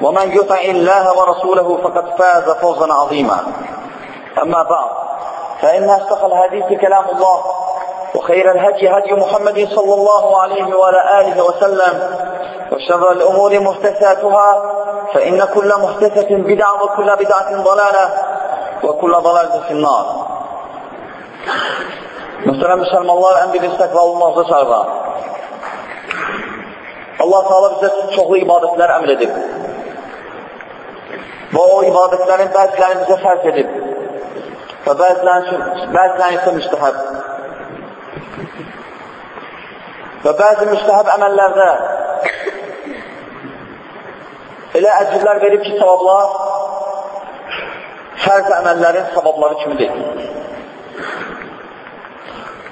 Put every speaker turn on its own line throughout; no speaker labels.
ومن يطع الله ورسوله فقد فاز فوزا عظيما أما بعد فإن أصدق الحديث كلام الله وخير الهدي هدي محمد صلى الله عليه وعلى آله وسلم وشر الأمور محدثاتها فإن كل محدثة بدعة وكل بدعة ضلالة وكل ضلالة في النار Müslüman müsəlmanlar ən birinci təqvalılmazda çağırar. Allah Teala bizə çoxlu ibadətlər əmr edib. Və o ibadətlərin bəzilərini bizə fərq edib. Və bəzilərin, bəzilərin isə müstəhəb. Və bəzi müstəhəb əməllərdə elə əcrlər verib ki, savablar fərz əməllərin savabları kimidir.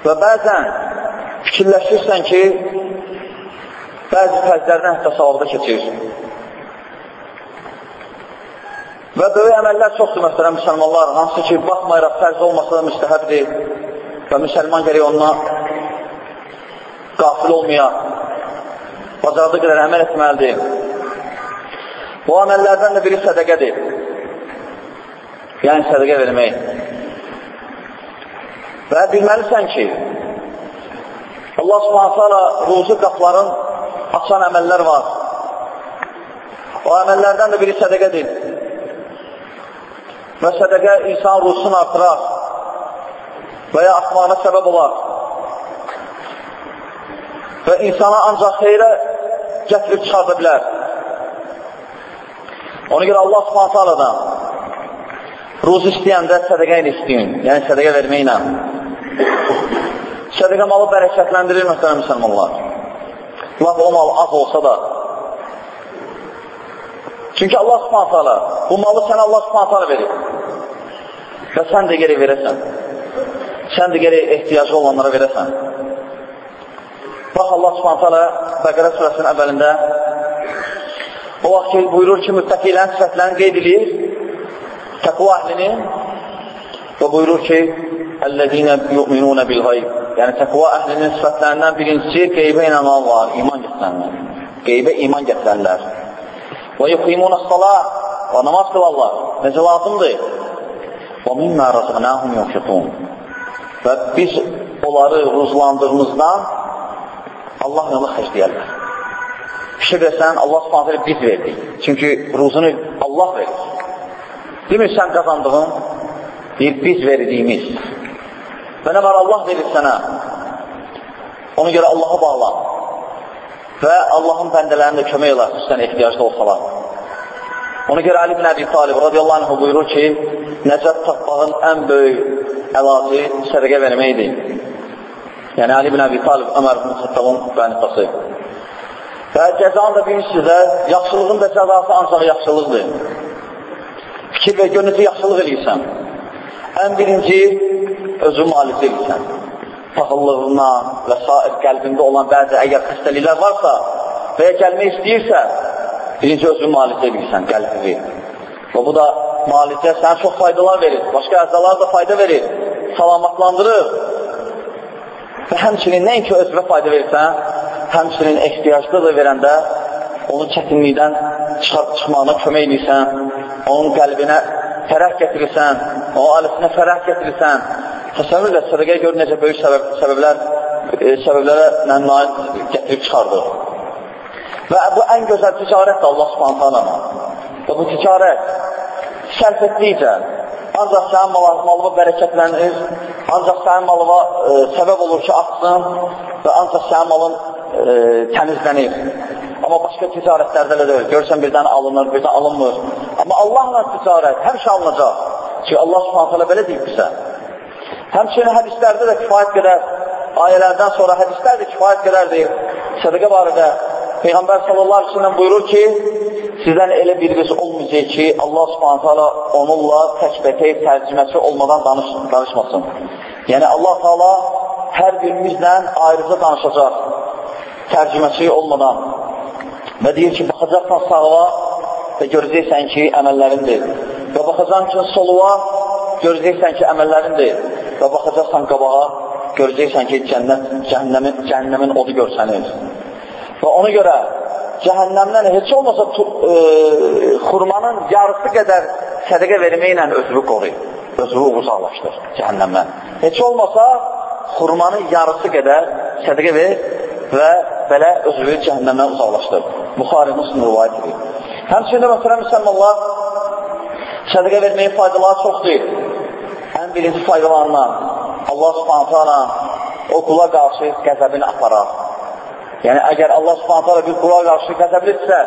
Və bəzən fikirləşirsən ki, bəzi fərzlərdən hətta savabda keçir. Və böyük əməllər çoxdur, məsələn, müsəlmanlar, hansı ki, baxmayaraq fərz olmasa da müstəhəbdir və müsəlman gəlir onunla qafil olmaya, bacardığı qədər əməl etməlidir. Bu əməllərdən də biri sədəqədir. Yəni, sədəqə vermək. Və bilməlisən ki, Allah subhanətə alə ruzu qapların açan əməllər var. O əməllərdən də biri sədəqədir. Və sədəqə insan ruhsunu artırar və ya axmağına səbəb olar. Və insana ancaq xeyrə gətirib çıxarda bilər. Ona görə Allah subhanətə alədən ruz istəyəndə sədəqə ilə istəyin, yəni sədəqə verməklə. Sədəqə malı bərəkətləndirir, məsələn, müsəlmanlar. Laf o mal az olsa da. Çünki Allah subhanət hala, bu malı sənə Allah subhanət hala verir. Və sən də geri verəsən. Sən də geri ehtiyacı olanlara verəsən. Bax, Allah subhanət hala Bəqərə surəsinin əvvəlində o vaxt ki, buyurur ki, müttəqilərin sifətlərini qeyd edir, təqva əhlini və buyurur ki, Əllədinə yu'minunə bil-qayb. Yəni, təqva əhlinin sifətlərindən birincisi qeybə inanmaq var, iman gətirənlər. Qeybə iman gətirənlər. Və yuqimunə salah və namaz qılarlar. Necə lazımdır? Və mimmə rəzqnəhum yunfiqun. Və biz onları ruzlandığımızdan Allah yolu xərcləyərlər. Fikir versən, Allah subhanətlə biz verdik. Çünki ruzunu Allah verir. Demir, sən qazandığın, deyir, biz verdiyimiz. Və nə var Allah verir sənə? Ona görə Allaha bağla. Və Allahın bəndələrini də kömək olar, xüsusən ehtiyacda olsalar. Ona görə Ali bin Əbi Talib radiyallahu anh buyurur ki, nəcət tapmağın ən böyük əlacı sədəqə verməkdir. Yəni Ali bin Əbi Talib Ömər bin Xəttabın bənifası. Və cəzanı da bilirsiniz də, yaxşılığın da cəzası ancaq yaxşılıqdır. Fikir və gönlücü yaxşılıq eləyirsən. Ən birinci, özü malicə eləyirsən. Paxıllığına və s. qəlbində olan bəzi əgər xəstəliklər varsa və ya gəlmək istəyirsə, birinci özü malicə eləyirsən, qəlbini. Və bu da malicə sənə çox faydalar verir, başqa əzalar da fayda verir, salamatlandırır. Və həmçinin nəinki özünə fayda verirsən, həmçinin ehtiyacda da verəndə onun çətinlikdən çıxarıb çıxmağına kömək edirsən, onun qəlbinə fərəh gətirirsən, o alisinə fərəh gətirirsən. Təsəvvür də sədəqəyə görə necə böyük səbəb, səbəblər, e, səbəblərə nail gətirib çıxardır. Və bu ən gözəl ticarətdir Allah subhanət alana. Və bu ticarət sərf etdikcə, ancaq sənin malına bərəkətlənir, ancaq sənin malına e, səbəb olur ki, artsın və ancaq sənin malın e, təmizlənir. Amma başqa ticarətlərdə elə deyil. Görsən birdən alınır, birdən alınmır. Amma Allahla ticarət həmişə alınacaq. Ki, Allah subhanətələ belə deyib bizə. Həmçinin hədislərdə də kifayət qədər, ayələrdən sonra hədislər də kifayət qədərdir. Sədəqə barədə Peyğəmbər sallallahu aleyhi ve sellem buyurur ki, sizdən elə birisi olmayacaq ki, Allah subhanətələ onunla təkbətək tərcüməsi olmadan danış danışmasın. Yəni, Allah Teala hər birimizlə ayrıca danışacaq tərcüməsi olmadan. Və deyir ki, baxacaqsan sağa və görəcəksən ki, əməllərindir. Və baxacaqsan ki, soluğa, görəcəksən ki, əməllərindir. Və baxacaqsan qabağa, görəcəksən ki, cənnət, cəhənnəmin, cəhənnəmin odu görsənir. Və ona görə cəhənnəmdən heç olmasa e, xurmanın yarısı qədər sədəqə verməklə özünü qoruyur. Özünü uzaqlaşdır cəhənnəmdən. Heç olmasa xurmanın yarısı qədər sədəqə ver və belə özünü cəhənnəmdən uzaqlaşdır. Buxari Müslim rivayət edir. Həmçində məsələn müsəlmanlar sədəqə verməyin faydaları çoxdur. Ən birinci faydalarından Allah subhanətə o qula qarşı qəzəbini aparar. Yəni, əgər Allah subhanətə bir qula qarşı qəzəblidirsə,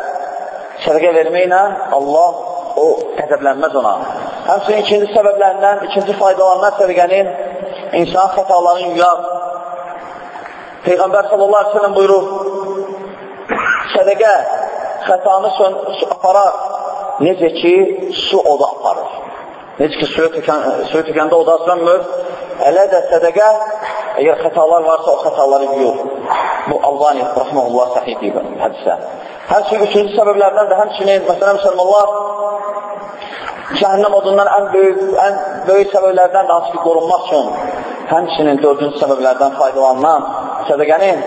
sədəqə verməklə Allah o qəzəblənməz ona. Həmçinin ikinci səbəblərindən, ikinci faydalarından sədəqənin insan xətalarını yuyar. Peyğəmbər sallallahu aleyhi ve sellem buyurur, sədəqə xətanı aparar, necə ki, su oda aparır. Necə ki, suya tükəndə oda sönmür, elə də sədəqə, əgər xətalar varsa, o xətaları yuyur. Bu, Albani, rəhməlullah, səhih deyib hədisə. Həmçinin üçüncü səbəblərdən də həmçinin, məsələn, müsəlmanlar, cəhənnəm odundan ən böyük, ən böyük səbəblərdən də hansı ki, qorunmaq üçün, həmçinin dördüncü səbəblərdən faydalanan sədəqənin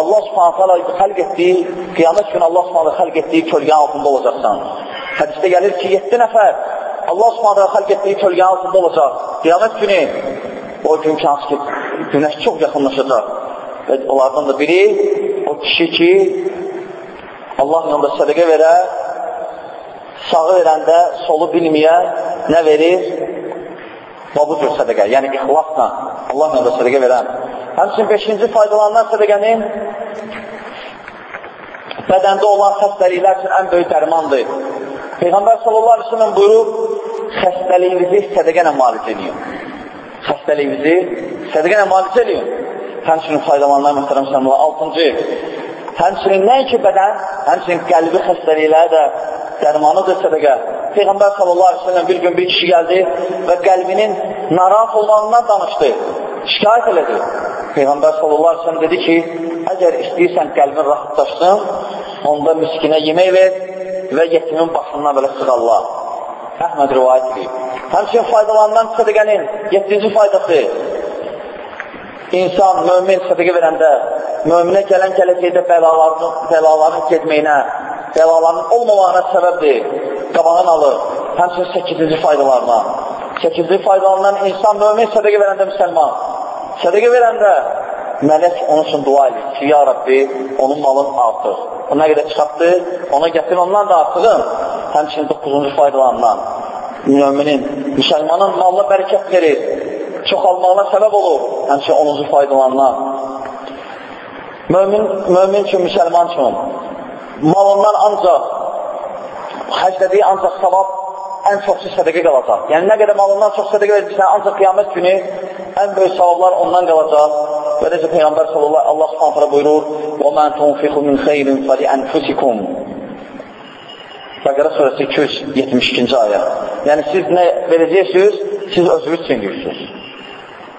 Allah subhanətə alə xəlq etdiyi, qiyamət günü Allah subhanətə xəlq etdiyi kölgən altında olacaqsan. Hədisdə gəlir ki, 7 nəfər Allah subhanətə xəlq etdiyi kölgən altında olacaq. Qiyamət günü o gün ki, hansı ki, günəş çox yaxınlaşacaq. Və onlardan da biri o kişi ki, Allah yanında sədəqə verə, sağı verəndə solu bilməyə nə verir? Və bu cür sədəqə, yəni ixlasla Allah yanında sədəqə verən Həmçin beşinci faydalanan sədəqənin bədəndə olan xəstəliklər üçün ən böyük dərmandır. Peyğəmbər sallallahu aleyhi ve sellem buyurub, xəstəliyinizi sədəqənə malicə edin. Xəstəliyinizi sədəqənə malicə edin. Həmçinin faydalanlar məsələn sənələ. Altıncı, həmçinin nəinki bədən, həmçinin qəlbi xəstəlikləri də dərmanıdır sədəqə. Peyğəmbər sallallahu aleyhi ve sellem bir gün bir kişi gəldi və qəlbinin narahat olmağından danışdı. Şikayət elədi. Peyğəmbər sallallahu aleyhi ve sellem dedi ki, əgər istəyirsən qəlbin rahatlaşsın, onda miskinə yemək ver və yetimin başından belə sığalla. Əhməd rivayət edib. Həmçin faydalarından sədəqənin 7-ci faydası insan, mömin sədəqə verəndə möminə gələn gələcəkdə bəlaların, bəlaların getməyinə, bəlaların olmamağına səbəbdir, qabağın alır. Həmçin 8-ci faydalarına. 8-ci faydalarından insan, mömin sədəqə verəndə müsəlman. Sədəqə verəndə mələk onun üçün dua edir ki, ya Rabbi, onun malın artır. O nə qədər çıxartdı, ona gətir ondan da artığın. Həmçinin 9-cu faydalarından müminin, müsəlmanın malına bərəkət verir, çoxalmağına səbəb olur. Həmçinin 10-cu faydalarından. Mömin, mömin üçün, müsəlman üçün malından ancaq həclədiyi ancaq savab ən çoxsu sədəqə qalacaq. Yəni, nə qədər malından çox sədəqə verirsən, ancaq qiyamət günü ən böyük savablar ondan qalacaq. Və necə Peyğəmbər sallallahu Allah subhanətlə buyurur, وَمَا تُنْفِقُ مِنْ خَيْرٍ فَلِأَنْفُسِكُمْ Bəqərə surəsi 272-ci ayə. Yəni, siz nə verəcəksiniz, siz özünüz üçün deyirsiniz.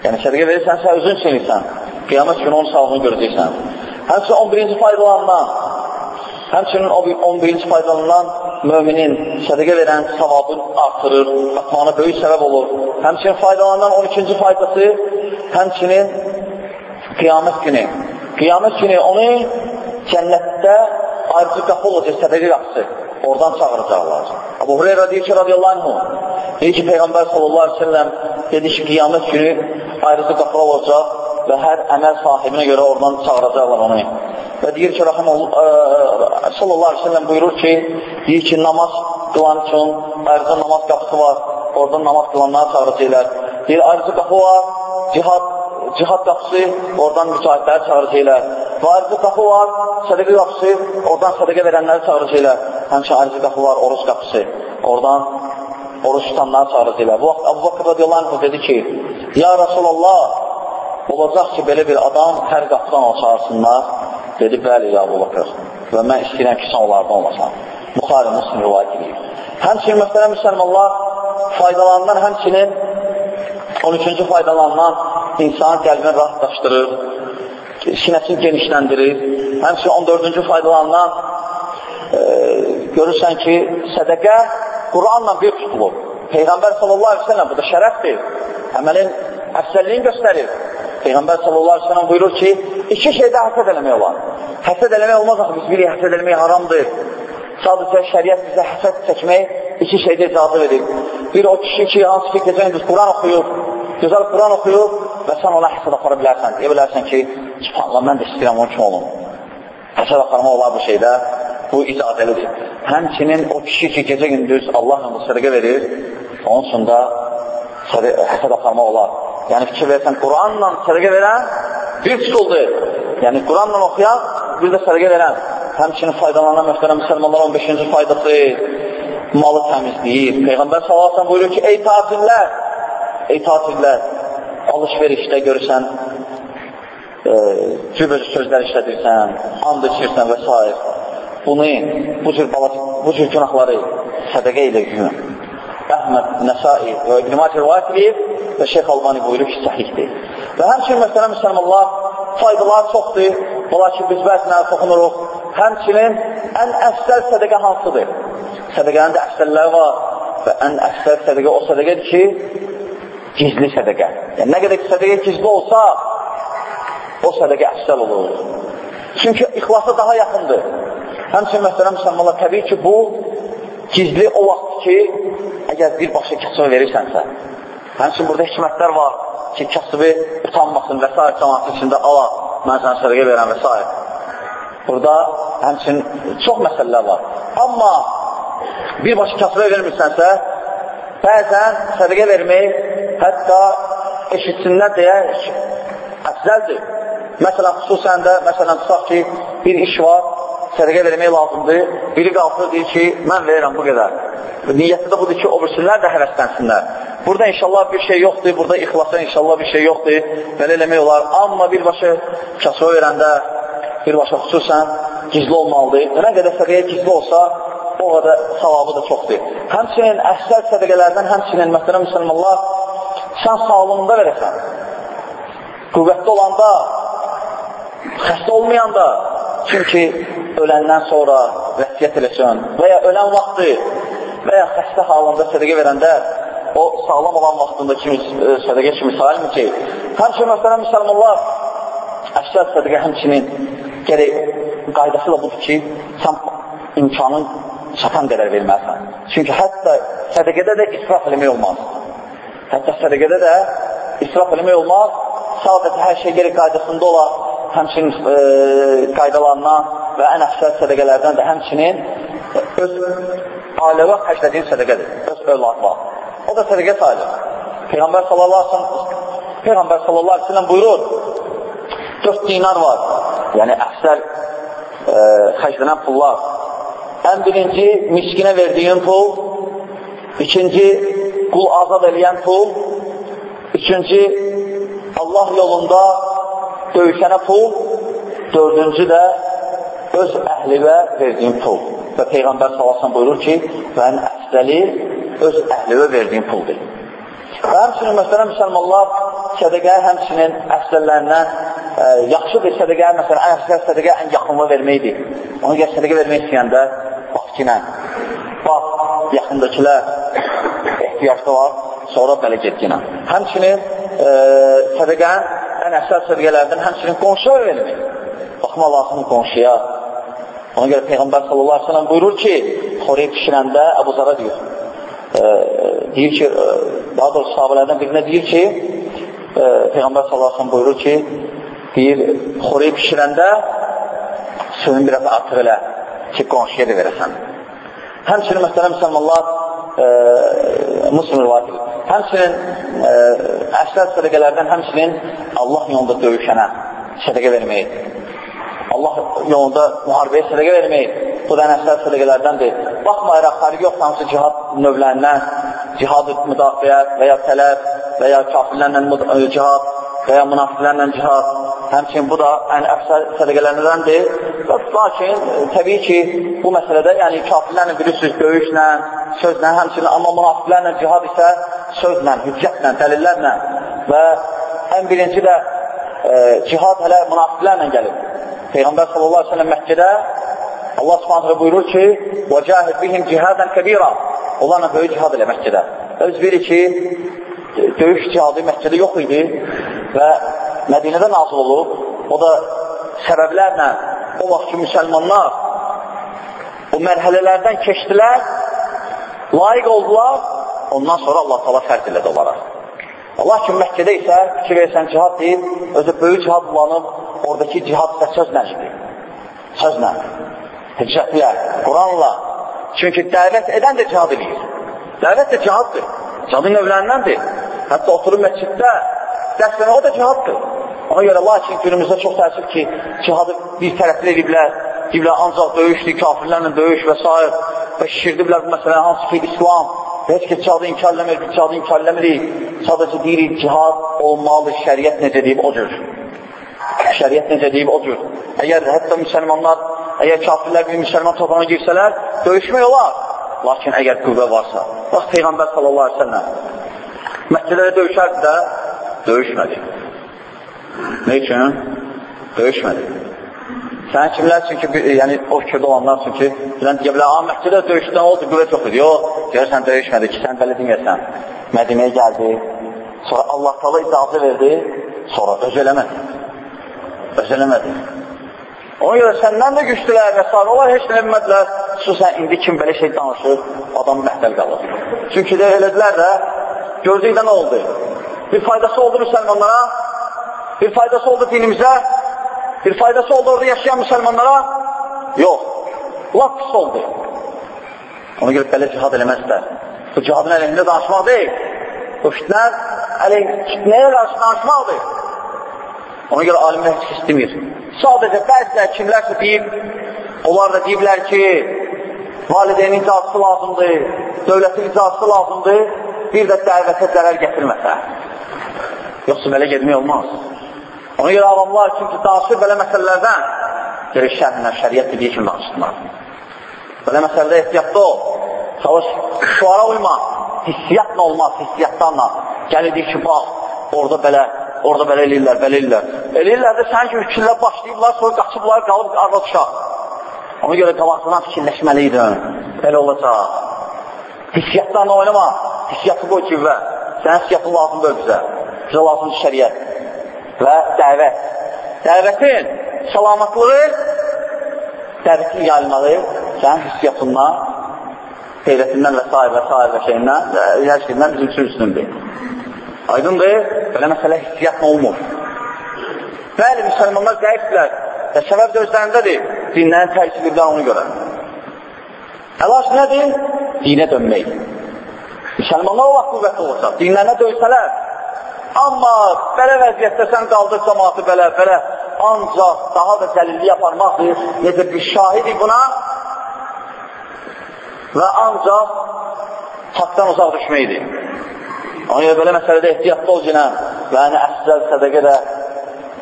Yəni, sədəqə verirsənsə, özün üçün insan. Qiyamət günü onun sağlığını görəcəksən. Həmçinin 11-ci faydalanma, həmçinin 11-ci faydalanılan müminin sədəqə verən savabın artırır, atmağına böyük səbəb olur. Həmçinin faydalanan 12-ci faydası, həmçinin qiyamət günü. Qiyamət günü onu cənnətdə ayrıcı qapı olacaq, sədəqə qapısı. Oradan çağıracaqlar. Abu Hureyra deyir ki, radiyallahu anh, deyir ki, Peyğəmbər sallallahu aleyhi ve sellem dedi ki, qiyamət günü ayrıcı qapı olacaq və hər əməl sahibinə görə oradan çağıracaqlar onu. Və deyir ki, Rəhəm sallallahu aleyhi ve sellem buyurur ki, deyir ki, namaz qılan üçün ayrıca namaz qapısı var oradan namaz qılanlara çağıracaqlar. Deyir, ayrıca qapı var, cihad, cihad qapısı, oradan mücahidləri çağıracaqlar. Ayrıca qapı var, sədəqə qapısı, oradan sədəqə verənləri çağıracaqlar. Həmçə ayrıca qapı var, oruç qapısı, oradan oruç tutanları çağıracaqlar. Bu vaxt Abu Bakr radiyallahu anh dedi ki, Ya Rasulallah, olacaq ki, belə bir adam hər qapıdan o çağırsınlar. Dedi, bəli, ya Abu Bakr. Və mən istəyirəm ki, sən onlardan olasan. Buxarı, Müslim rivayət edir. Həmçinin, məsələn, müsəlmanlar faydalanan həmçinin 13-cü faydalanan insanın qəlbini rahatlaşdırır, sinəsini genişləndirir. Həmçinin 14-cü faydalanan e, görürsən ki, sədəqə Quranla bir tutulur. Peyğəmbər sallallahu aleyhi ve sellem, bu da şərəfdir. Əməlin əfsəlliyini göstərir. Peyğəmbər sallallahu aleyhi ve sellem buyurur ki, iki şeydə həsəd eləmək olar. Həsəd eləmək olmaz biz bilirik, həsəd eləmək haramdır. Sadəcə şəriət bizə həsəd çəkmək iki şeydə icazı verir. Bir o kişi ki, hansı ki, gecə gündüz Quran oxuyur, gözəl Quran oxuyur və sən ona həsəd apara bilərsən. Deyə bilərsən ki, subhanallah, mən də istəyirəm onun kimi olum. Həsəd aparma olar bu şeydə, bu icazəlidir. Həmçinin o kişi ki, gecə gündüz Allahla sədəqə verir, onun üçün də həsəd aparma olar. Yəni fikir versən, Quranla sədəqə verən bir tutuldur. Yəni Quranla oxuyan, bir də sədəqə verən. Həmçinin faydalanan möhtərəm müsəlmanlar 15-ci faydası malı təmizləyir. Peyğəmbər sallallahu buyurur ki, ey tatillər, ey tatillər, alış-verişdə görürsən, e, cübür sözlər işlədirsən, and içirsən və s. Bunu, bu cür, bu cür günahları sədəqə ilə yuyun. Əhməd, Nəsai və İbn-i Macə rivayət edib və Şeyx Albani buyurur ki, səhihdir. Və həmçinin məsələ müsəlmanlar faydalar çoxdur, ola ki, biz bəzilərə toxunuruq. Həmçinin ən əfsəl sədəqə hansıdır? Sədəqənin də əfsəlləri var və ən əfsəl sədəqə o sədəqədir ki, gizli sədəqə. Yəni, nə qədər ki, sədəqə gizli olsa, o sədəqə əfsəl olur. Çünki ixlasa daha yaxındır. Həmçinin məsələ müsəlmanlar, təbii ki, bu gizli o vaxt ki, əgər birbaşa kasıbı verirsənsə, həmçin burada hikmətlər var ki, kasıbı utanmasın və s. cəmatı içində ala, mən sənə sədəqə verən və s. Burada həmçin çox məsələlər var. Amma birbaşa kasıbı vermirsənsə, bəzən sədəqə vermək hətta eşitsinlər deyə əfzəldir. Məsələn, xüsusən də, məsələn, tutaq ki, bir iş var, sədəqə vermək lazımdır. Biri qalxır, deyir ki, mən verirəm bu qədər. Niyyəti də budur ki, o birsinlər də həvəslənsinlər. Burada inşallah bir şey yoxdur, burada ixlasa inşallah bir şey yoxdur, belə eləmək olar. Amma birbaşa kasıba verəndə, birbaşa xüsusən gizli olmalıdır. Nə qədər sədəqə gizli olsa, o qədər savabı da çoxdur. Həmçinin əksər sədəqələrdən, həmçinin məsələn müsəlmanlar, sən sağlığında verəsən. Qüvvətli olanda, xəstə olmayanda, çünki öləndən sonra vəsiyyət eləsən və ya ölən vaxtı və ya xəstə halında sədəqə verəndə o sağlam olan vaxtında kimi, e, sədəqə kimi sayılmır ki, həmçinin məsələn müsəlmanlar əksər sədəqə həmçinin gərək qaydası da budur ki, sən imkanın çatan qədər verməlisən. Çünki hətta sədəqədə də israf eləmək olmaz. Hətta sədəqədə də israf eləmək olmaz. Sadəcə hər şey geri qaydasında ola, həmçinin e, qaydalarından və ən əfsər sədəqələrdən də həmçinin öz ailəvə xərclədiyin sədəqədir, öz övladla. O da sədəqə sayılır. Peyğəmbər sallallahu Peyğəmbər sallallahu aleyhi ve sellem buyurur, 4 dinar var, yəni əfsər e, xərclənən pullar. Ən birinci, miskinə verdiyin pul, ikinci, qul azad eləyən pul, üçüncü, Allah yolunda döyüşənə pul, dördüncü də öz əhlivə verdiyin pul. Və Peyğəmbər salasına buyurur ki, vən əfdəli öz əhlivə verdiyin puldir. Və həmçinin, məsələn, müsəlmanlar sədəqə həmçinin əfdəllərindən ə, e, yaxşıdır sədəqə, məsələn, ən əfdəl sədəqə ən yaxınlığı verməkdir. Ona görə sədəqə vermək istəyəndə, bax ki, nə? Bax, yaxındakilər, ehtiyacda var, sonra belə getginə. Həmçinin e, sədəqənin ən əsas sədəqələrdən həmçinin qonşuya vermək. Baxma lazımdır qonşuya, Ona görə Peyğəmbər sallallahu aleyhi ve sellem buyurur ki, xorey pişirəndə Əbu Zara deyir, e, deyir ki, e, daha doğrusu sahabələrdən birinə deyir ki, e, Peyğəmbər sallallahu aleyhi ve sellem buyurur ki, deyir, xorey pişirəndə suyun bir dəfə artıq elə ki, qonşuya da verəsən. Həmçinin məsələn müsəlmanlar e, Müslim rivayət edir. Həmçinin ə, əslər sədəqələrdən həmçinin Allah yolunda döyüşənə sədəqə vermək. Allah yolunda müharibəyə sədəqə vermək. Bu da əslər sədəqələrdəndir. Baxmayaraq, xariqi yox, hansı cihad növlərindən, cihad müdafiə və ya tələb və ya kafirlərlə cihad və ya münafiqlərlə cihad, həmçin bu da ən əfsər sədəqələrdəndir. Lakin, təbii ki, bu məsələdə, yəni kafirlərlə bilirsiniz, döyüşlə, sözlə, həmçinin amma münafiqlərlə cihad isə sözlə, hüccətlə, dəlillərlə və ən birinci də e, cihad hələ münafiqlərlə gəlir. Peyğəmbər sallallahu əleyhi və səlləm Məkkədə Allah Subhanahu buyurur ki: "Və cahid bihim cihadan kabira." Onlarla böyük cihad elə Məkkədə. Öz bilir ki, döyüş cihadı Məkkədə yox idi və Mədinədə nazil olub. O da səbəblərlə o vaxt ki, müsəlmanlar o mərhələlərdən keçdilər layiq oldular, ondan sonra Allah tala fərq elədi onlara. Allah ki, Məkkədə isə fikir versən cihad deyil, özü böyük cihad bulanıb, oradakı cihad isə sözlə idi. Sözlə, hicrətlə, Quranla. Çünki dəvət edən də cihad edir. Dəvət də cihaddır. Cihadın növlərindəndir. Hətta oturub məsciddə dərs o da cihaddır. Ona görə, lakin günümüzdə çox təəssüf ki, cihadı bir tərəfli ediblər, deyiblər, ancaq döyüşdür, kafirlərlə döyüş və s. və şişirdiblər bu məsələ, hansı ki, İslam heç ki, cihadı inkar eləmir, biz cihadı inkar eləmirik, sadəcə deyirik, cihad olmalı, şəriət necə deyib o cür. Şəriət necə deyib o cür. Əgər hətta müsəlmanlar, əgər kafirlər bir müsəlman toplana girsələr, döyüşmək olar. Lakin əgər qüvvə varsa, bax, Peyğəmbər sallallahu aleyhi ve sellem Məkkələrə döyüşərdi də, döyüşmədi. Nə üçün? Döyüşmədi. Sən kimlər üçün ki, yəni o fikirdə olanlar üçün ki, bilən deyə bilər, a, Məkkədə döyüşdən oldu, qüvvət yox idi. Yox, görürsən döyüşmədi ki, sən belə deməyəsən. Mədinəyə gəldi, sonra Allah tala icazə verdi, sonra öz eləmədi. Öz eləmədi. Ona görə səndən də güclülər və s. Onlar heç nə bilmədilər. Xüsusən indi kim belə şey danışır, adam məhdəl qalır. Çünki də elədilər də, gördükdə nə oldu? Bir faydası oldu müsəlmanlara, bir faydası oldu dinimizə, bir faydası oldu orada yaşayan müsəlmanlara? Yox. Laf pis oldu. Ona görə belə cihad eləməzlər. Bu cihadın əleyhində danışmaq deyil. Bu fitnər fitnəyə qarşı danışmaqdır. Ona görə alimlər heç istəmir. Sadəcə bəzilər kimlərsə deyib, onlar da deyiblər ki, valideynin icazısı lazımdır, dövlətin icazısı lazımdır, bir də dəvətə zərər gətirməsə. Yoxsa belə getmək olmaz. Ona görə avamlar çünki danışır belə məsələlərdən gerək şərhlə, şəriyyət dediyi kimi danışsınlar. Belə məsələdə ehtiyatda ol. Çalış, şuara uyma. Hissiyatla olmaz, hissiyatdanla. Gəlir deyir ki, bax, orada belə, orada belə eləyirlər, belə eləyirlər. Eləyirlər də sən kimi fikirlər başlayıblar, sonra qaçıblar, qalıb arvad uşaq. Ona görə qabaqdan fikirləşməliydin. Belə olacaq. Hissiyatdan oynama. Hissiyatı qoy civvə. Sənin hissiyatın lazımdır bizə. Bizə lazımdır şəriyyət və dəvət. Dəvətin salamatlığı, dəvətin yayılmağı sənin hissiyyatından, qeyrətindən və s. və s. və şeyindən, hər şeyindən bizim üçün üstündür. Aydındır, belə məsələ hissiyyatla olmur. Bəli, müsəlmanlar zəifdirlər və səbəb də özlərindədir, dinlərin təqsirliklər onu görə. Əlaç nədir? Dinə dönmək. Müsəlmanlar o vaxt qüvvətli olacaq. Dinlərinə döysələr, Amma belə vəziyyətdə sən qaldır cəmatı belə, belə ancaq daha da dəlilli aparmaqdır. Necə bir şahidi buna və ancaq haqdan uzaq düşməkdir. Ona görə belə məsələdə ehtiyatlı ol cinən və yəni əsrəl sədəqə də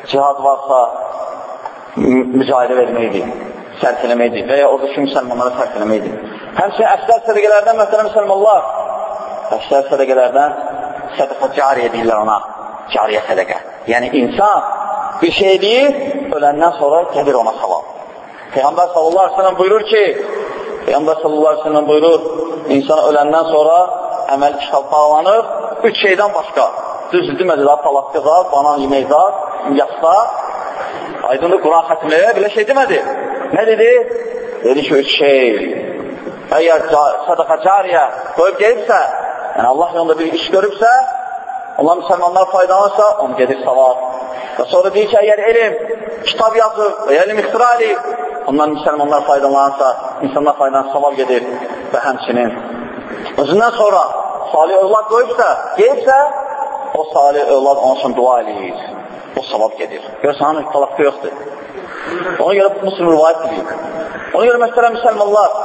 cihad varsa mücahidə verməkdir, sərf eləməkdir və ya oradakı müsəlmanlara sərf eləməkdir. Həmçinin əsrəl sədəqələrdən möhtərəm müsəlmanlar, əsrəl sədəqələrdən sədəqə cariyə deyirlər ona, cariyə sədəqə. Yəni, insan bir şey deyir, öləndən sonra gedir ona savab. Peyğəmbər sallallahu aleyhi ve sellem buyurur ki, Peyğəmbər sallallahu aleyhi ve sellem buyurur, insan öləndən sonra əməl kitab bağlanır, üç şeydən başqa. Düzdür, demədi, zat, talaqqı zat, banan yemək zat, yasta, aydındır, Quran xətmləyə belə şey demədi. Nə dedi? Dedi ki, üç şey. Əgər sədəqə cariyə qoyub gelibsə, Yəni, Allah yolunda bir iş görübsə, Allah müsəlmanlar faydalanırsa, onu gedir savab. Və sonra deyir ki, əgər elm, kitab yazır və elm ixtira edib, ondan müsəlmanlar faydalanırsa, insanlar faydalanırsa savab gedir və həmçinin. Özündən sonra salih övlad qoyubsa, qeybsə, o salih övlad onun üçün dua eləyir. O savab gedir. Görsən, onun talaqda yoxdur. Ona görə muslim rivayət edir. Ona görə məsələn, müsəlmanlar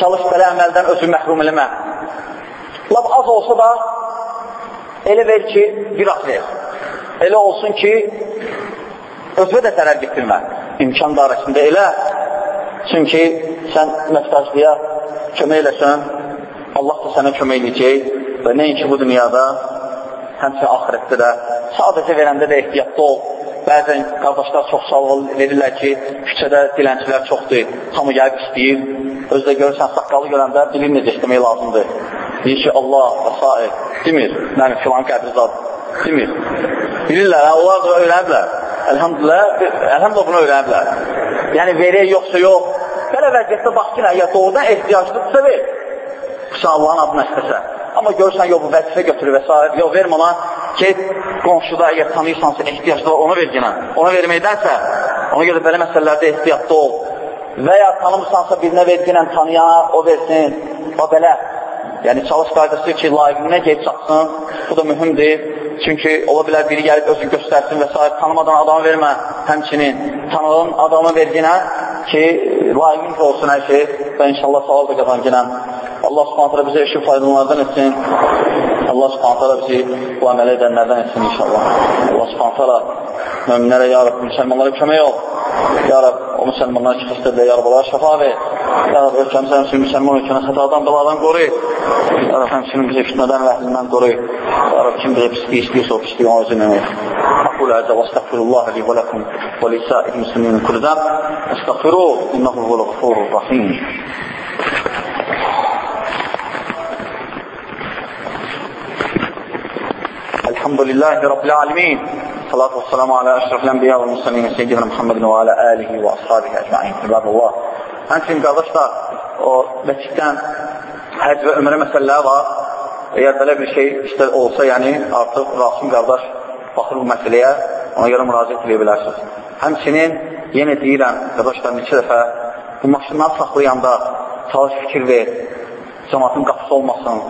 çalış belə əməldən özü məhrum eləmə. Lab az olsa da elə ver ki, bir az ver. Elə olsun ki, özünə də zərər getirmə. İmkan dairəsində elə. Çünki sən məhtaclıya kömək eləsən, Allah da sənə kömək eləyəcək və nəinki bu dünyada, həmçə axirətdə də sadəcə verəndə də ehtiyatlı ol. Bəzən qardaşlar çox salğıl verirlər ki, küçədə dilənçilər çoxdur, hamı gəlib istəyir. Özdə görürsən, saqqalı görəndə bilir necə istəmək lazımdır. Deyir ki, Allah və s. demir, mənim filan qədri zad, demir. Bilirlər, onlar da öyrəniblər. Elhamdülillah, elhamdülillah bunu öyrəniblər. Yəni, verək yoxsa yox. Belə vəziyyətdə bax ki, ya doğrudan ehtiyaclıdırsa ver. Xüsusən Allahın adına istəsə. Amma görsən, yox, bu vəzifə götürür və s. Yox, vermə ona, get qonşuda, əgər tanıyırsansa, ehtiyaclı ona verginə. Ona verməkdənsə, ona görə belə məsələlərdə ehtiyatlı ol. Və ya tanımırsansa, birinə verginən tanıyana, o versin. O belə. Yəni, çalış qaydası ki, layiqinə qeyb çatsın. Bu da mühümdir. Çünki ola bilər biri gəlib özünü göstərsin və s. Tanımadan adamı vermə, həmçinin tanıdığın adamı verginə ki, layiqincə olsun hər şey və inşallah savab da qazanginən. Allah subhanətlə bizə işin faydalardan etsin. Allah subhanətlə bizi bu əmələ edənlərdən etsin inşallah. Allah subhanətlə müminlərə, ya Rabbi, müsəlmanlara kömək ol. Ya Rab, müsəlmanlar ki, xəstədirlər, ya Rab, onlara şəfa ver. Ya Rab, ölkəmizə həmçinin müsəlman ölkəni xətadan, bəladan qoruy. Ya Rab, həmçinin bizi fitmədən və əhlindən qoruy. Ya Rab, kim bizi pisliyi istəyirsə, o pisliyi o özünə ver. أقول هذا واستغفر الله لي ولكم ولسائر المسلمين من كل ذنب استغفروه إنه هو الغفور الرحيم الحمد لله رب العالمين Salatu və salamu alə əşrəfl ənbiya və müsəlmin seyyidinə Muhammedin və alə alihi və ashabihi əcmain. Təbərrullah. Həmçinin qardaşlar, o vəkildən həcc və ömrə məsələləri var. Əgər belə bir şey işte olsa, yəni artıq Rasim qardaş baxır bu məsələyə, ona görə müraciət edə bilərsiniz. Həmçinin yenə deyirəm, qardaşlar, neçə dəfə bu maşınları saxlayanda çalış fikir ver, cəmatın qapısı olmasın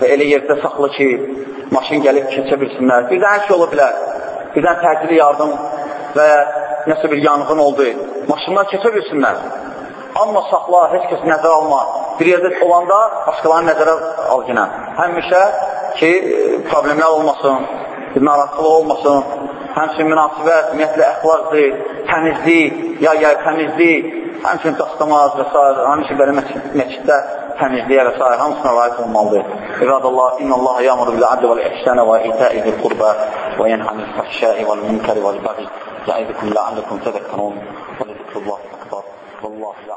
və elə yerdə saxla ki, maşın gəlib keçə bilsinlər. Bir də hər şey ola bilər. Birdən təcili yardım və nəsə bir yanğın oldu. Maşınlar keçə bilsinlər. Amma saxla, heç kəs nəzər alma. Bir yerdə olanda başqalarını nəzərə al yenə. Həmişə ki, problemlər olmasın, narahatlıq olmasın, həmçin münasibət, ümumiyyətlə, əxlaqdır, təmizlik, ya ya təmizlik, həmçin dastamaz və s. həmçin belə məkiddə təmizliyə və s. hamısına layiq olmalıdır. İradallah, innallah yamur bil adli vəl ihsənə və itəi zil qurbə və yənhəmil fəhşəi vəl münkəri vəl bəği. Yəidikum ləalləkum tədəkkərun və ləzikrullah əqbar. Vallahi